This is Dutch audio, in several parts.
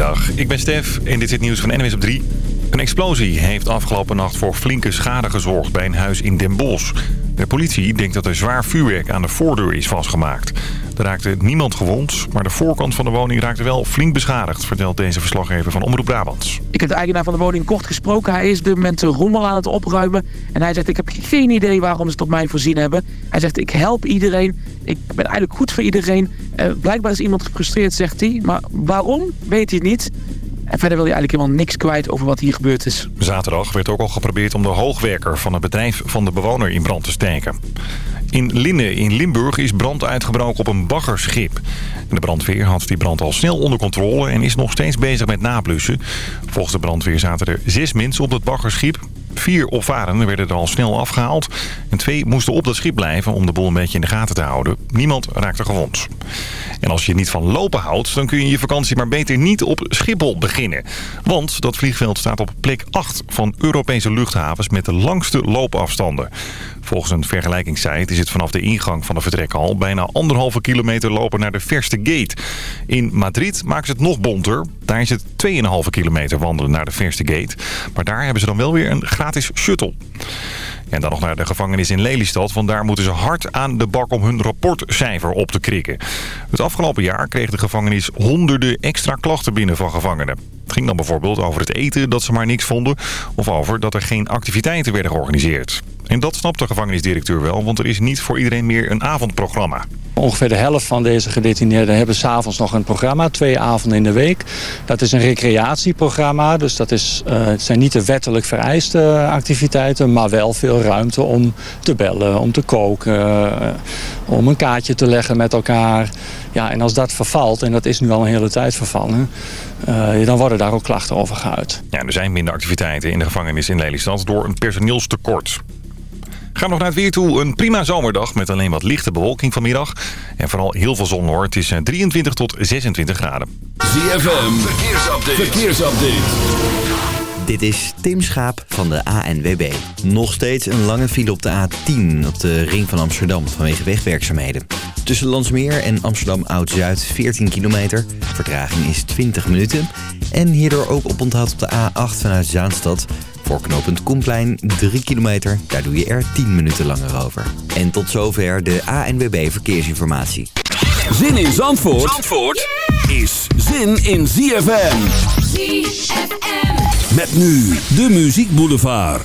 Goedemiddag, ik ben Stef en dit is het nieuws van NWS op 3. Een explosie heeft afgelopen nacht voor flinke schade gezorgd bij een huis in Den Bosch. De politie denkt dat er zwaar vuurwerk aan de voordeur is vastgemaakt. Er raakte niemand gewond, maar de voorkant van de woning raakte wel flink beschadigd... vertelt deze verslaggever van Omroep Brabant. Ik heb de eigenaar van de woning kort gesproken. Hij is de rommel aan het opruimen. En hij zegt, ik heb geen idee waarom ze op mij voorzien hebben. Hij zegt, ik help iedereen. Ik ben eigenlijk goed voor iedereen. Uh, blijkbaar is iemand gefrustreerd, zegt hij. Maar waarom, weet hij niet. En verder wil je eigenlijk helemaal niks kwijt over wat hier gebeurd is. Zaterdag werd ook al geprobeerd om de hoogwerker van het bedrijf van de bewoner in brand te steken. In Linnen in Limburg is brand uitgebroken op een baggerschip. De brandweer had die brand al snel onder controle en is nog steeds bezig met nablussen. Volgens de brandweer zaten er zes mensen op het baggerschip. Vier opvarenden werden er al snel afgehaald. En twee moesten op dat schip blijven om de boel een beetje in de gaten te houden. Niemand raakte gewond. En als je niet van lopen houdt, dan kun je je vakantie maar beter niet op Schiphol beginnen. Want dat vliegveld staat op plek 8 van Europese luchthavens met de langste loopafstanden. Volgens een vergelijkingssite is het vanaf de ingang van de vertrekhal bijna anderhalve kilometer lopen naar de verste gate. In Madrid maken ze het nog bonter. Daar is het 2,5 kilometer wandelen naar de verste gate. Maar daar hebben ze dan wel weer een gratis shuttle. En dan nog naar de gevangenis in Lelystad, want daar moeten ze hard aan de bak om hun rapportcijfer op te krikken. Het afgelopen jaar kreeg de gevangenis honderden extra klachten binnen van gevangenen. Het ging dan bijvoorbeeld over het eten dat ze maar niks vonden... of over dat er geen activiteiten werden georganiseerd. En dat snapt de gevangenisdirecteur wel, want er is niet voor iedereen meer een avondprogramma. Ongeveer de helft van deze gedetineerden hebben s'avonds nog een programma, twee avonden in de week. Dat is een recreatieprogramma, dus dat is, uh, het zijn niet de wettelijk vereiste activiteiten, maar wel veel ruimte om te bellen, om te koken, uh, om een kaartje te leggen met elkaar. Ja, en als dat vervalt, en dat is nu al een hele tijd vervallen, uh, dan worden daar ook klachten over geuit. Ja, er zijn minder activiteiten in de gevangenis in Lelystad door een personeelstekort. Gaan nog naar het weer toe. Een prima zomerdag met alleen wat lichte bewolking vanmiddag. En vooral heel veel zon hoor. Het is 23 tot 26 graden. ZFM, verkeersupdate. verkeersupdate. Dit is Tim Schaap van de ANWB. Nog steeds een lange file op de A10 op de ring van Amsterdam vanwege wegwerkzaamheden. Tussen Landsmeer en Amsterdam Oud-Zuid 14 kilometer. Vertraging is 20 minuten. En hierdoor ook op onthoud op de A8 vanuit Zaanstad voor knooppunt Koenplein 3 kilometer, daar doe je er 10 minuten langer over. En tot zover de ANWB Verkeersinformatie. Zin in Zandvoort, Zandvoort is zin in ZFM. ZFM. Met nu de Muziek Boulevard.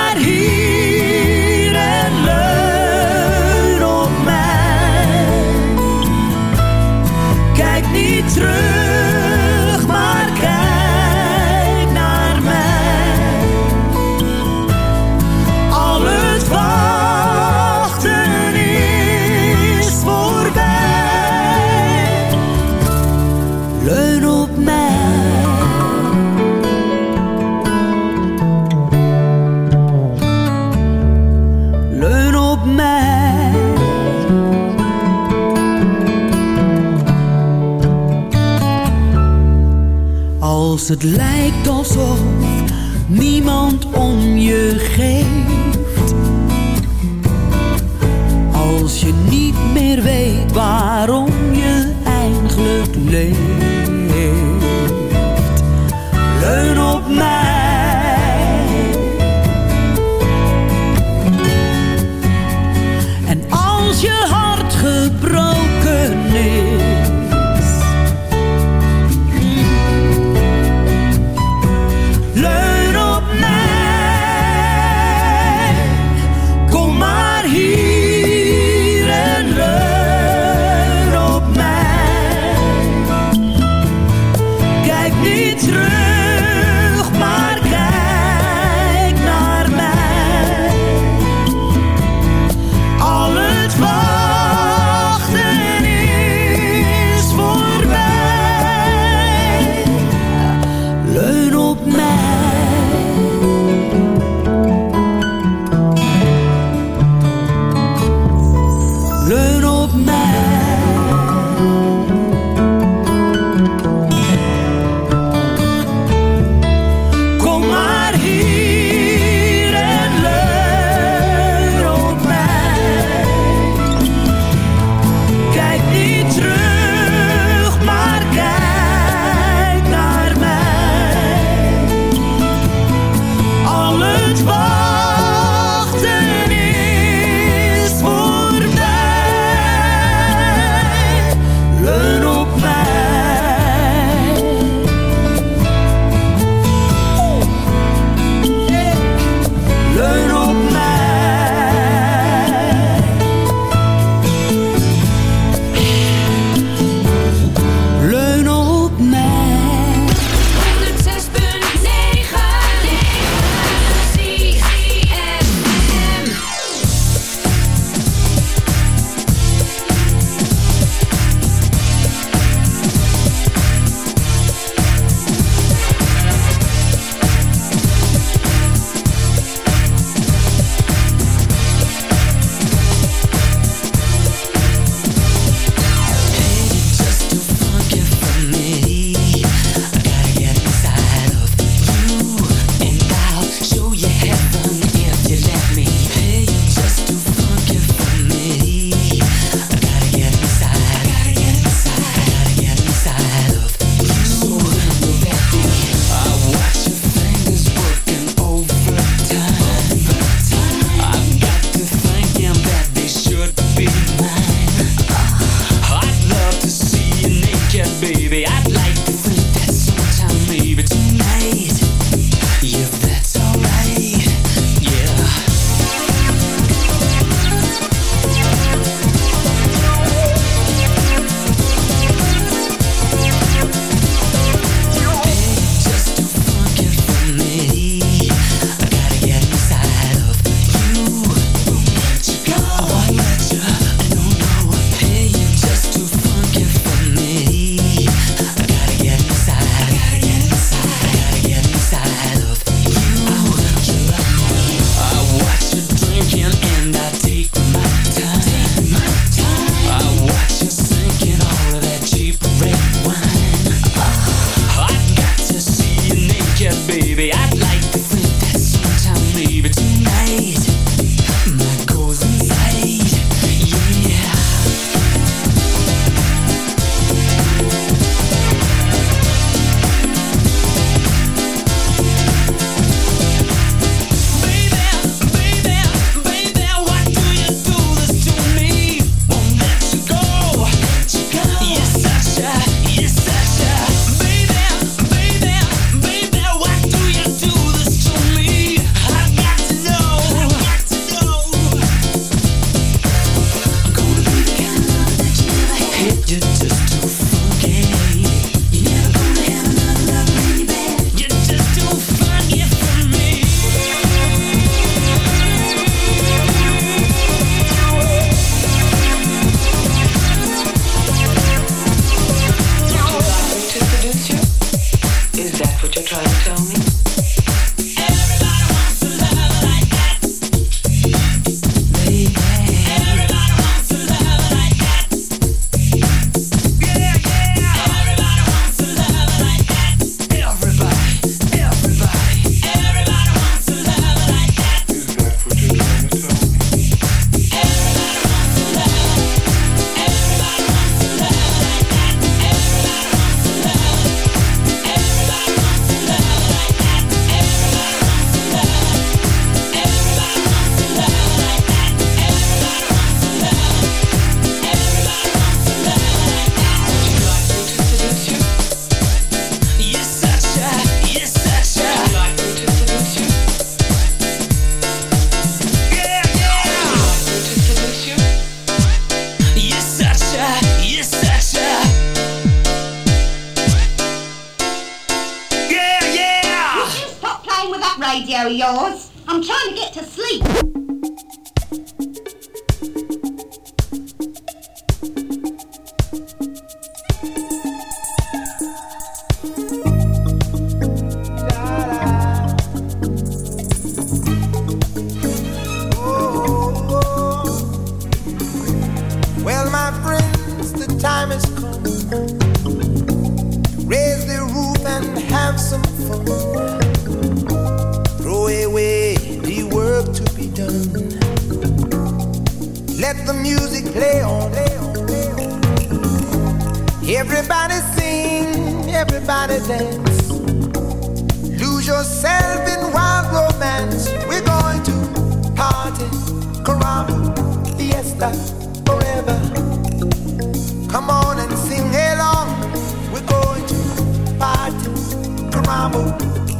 het lijkt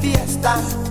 fiesta.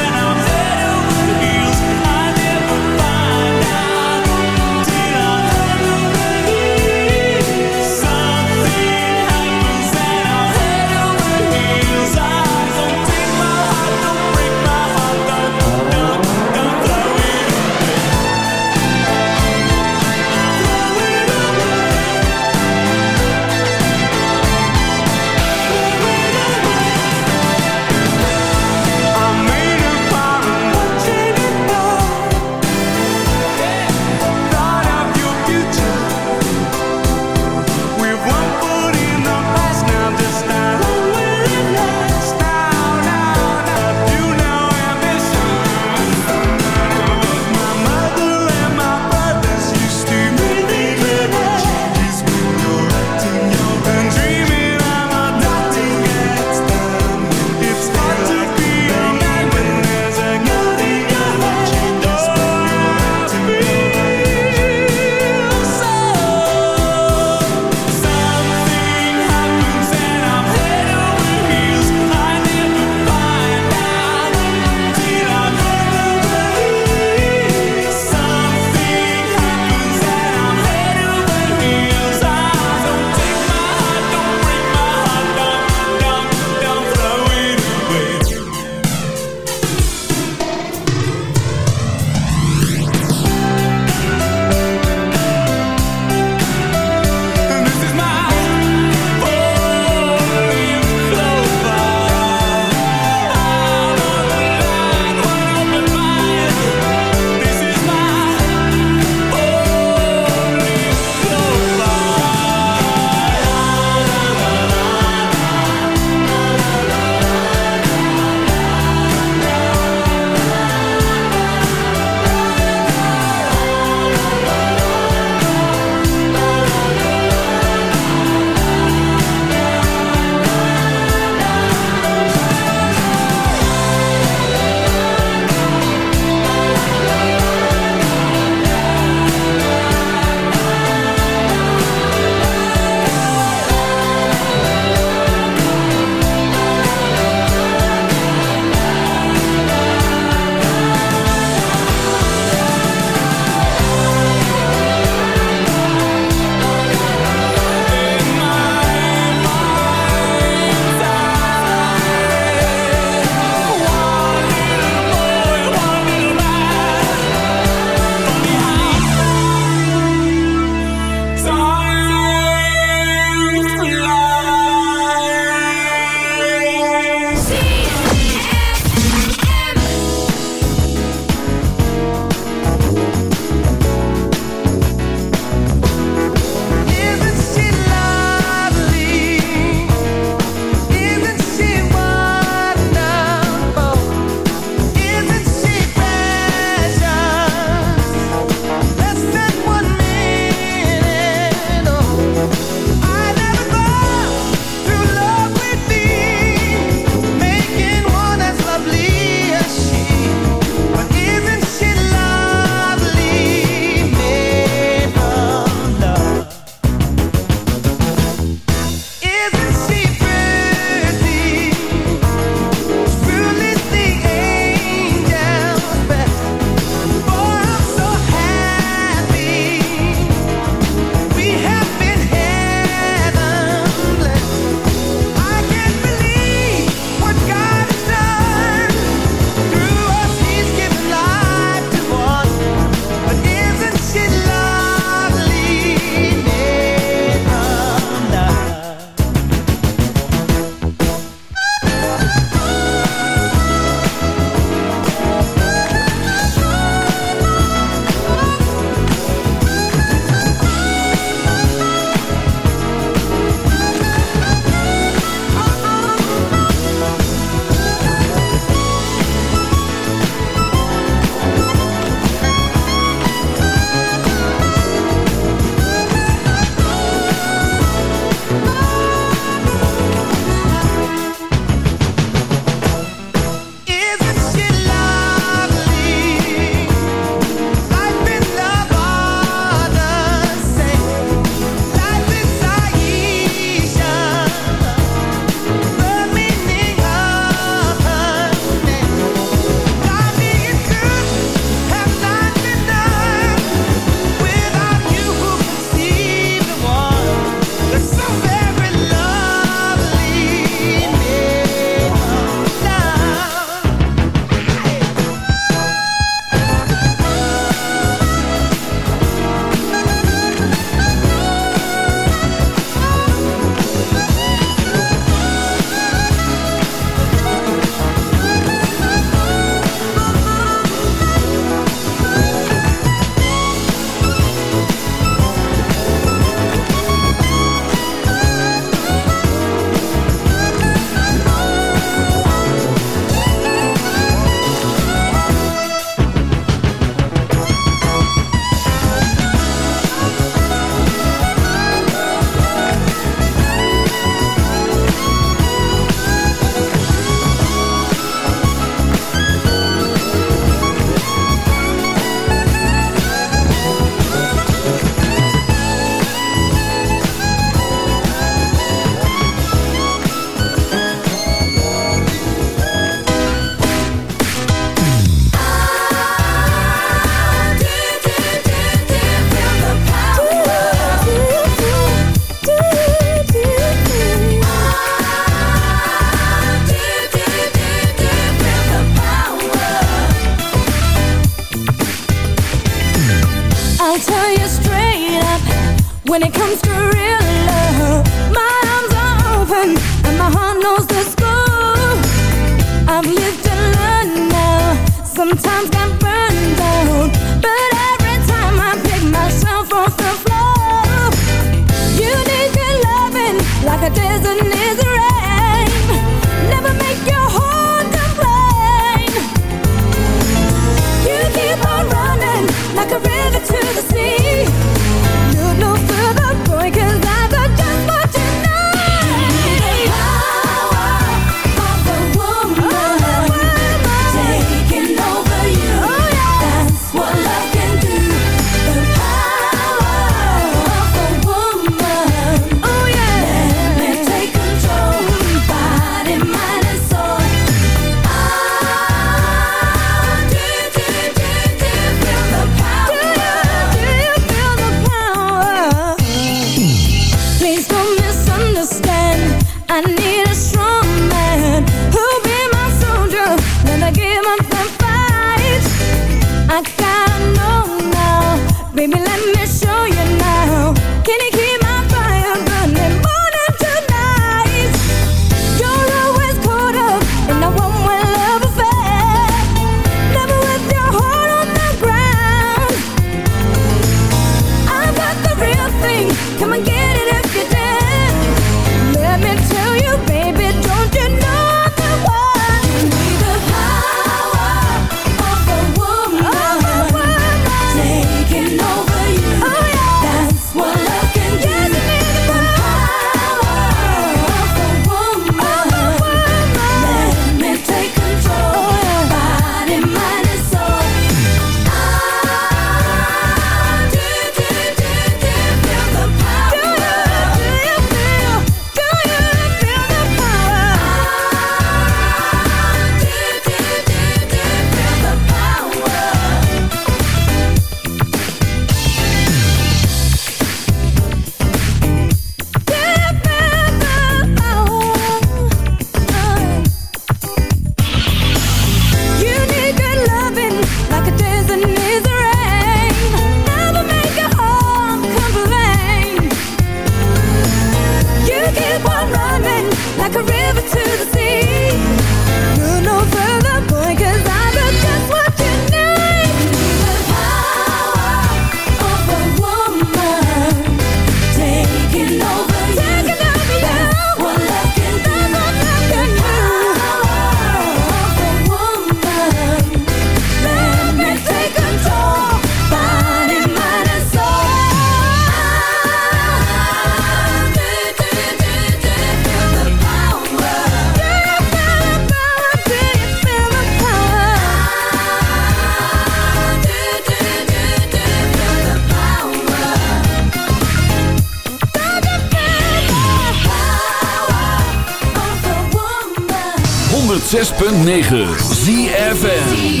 106.9 ZFN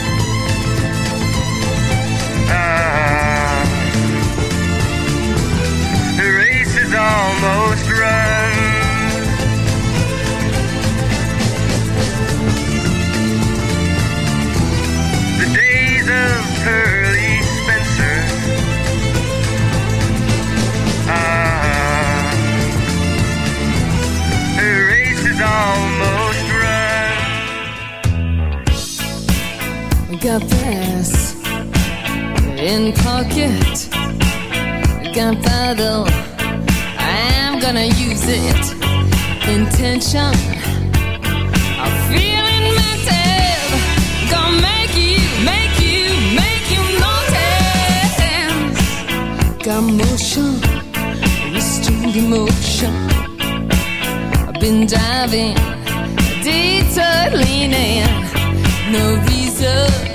Is almost run. The days of Pearly Spencer. Ah, the race is almost run. Got this in pocket. Gunpowder, gonna use it. Intention, I'm feeling mental. Gonna make you, make you, make you notice. Got motion, restrained emotion. I've been diving, detour no reason.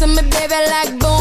To me, baby, like boom.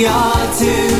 we are too.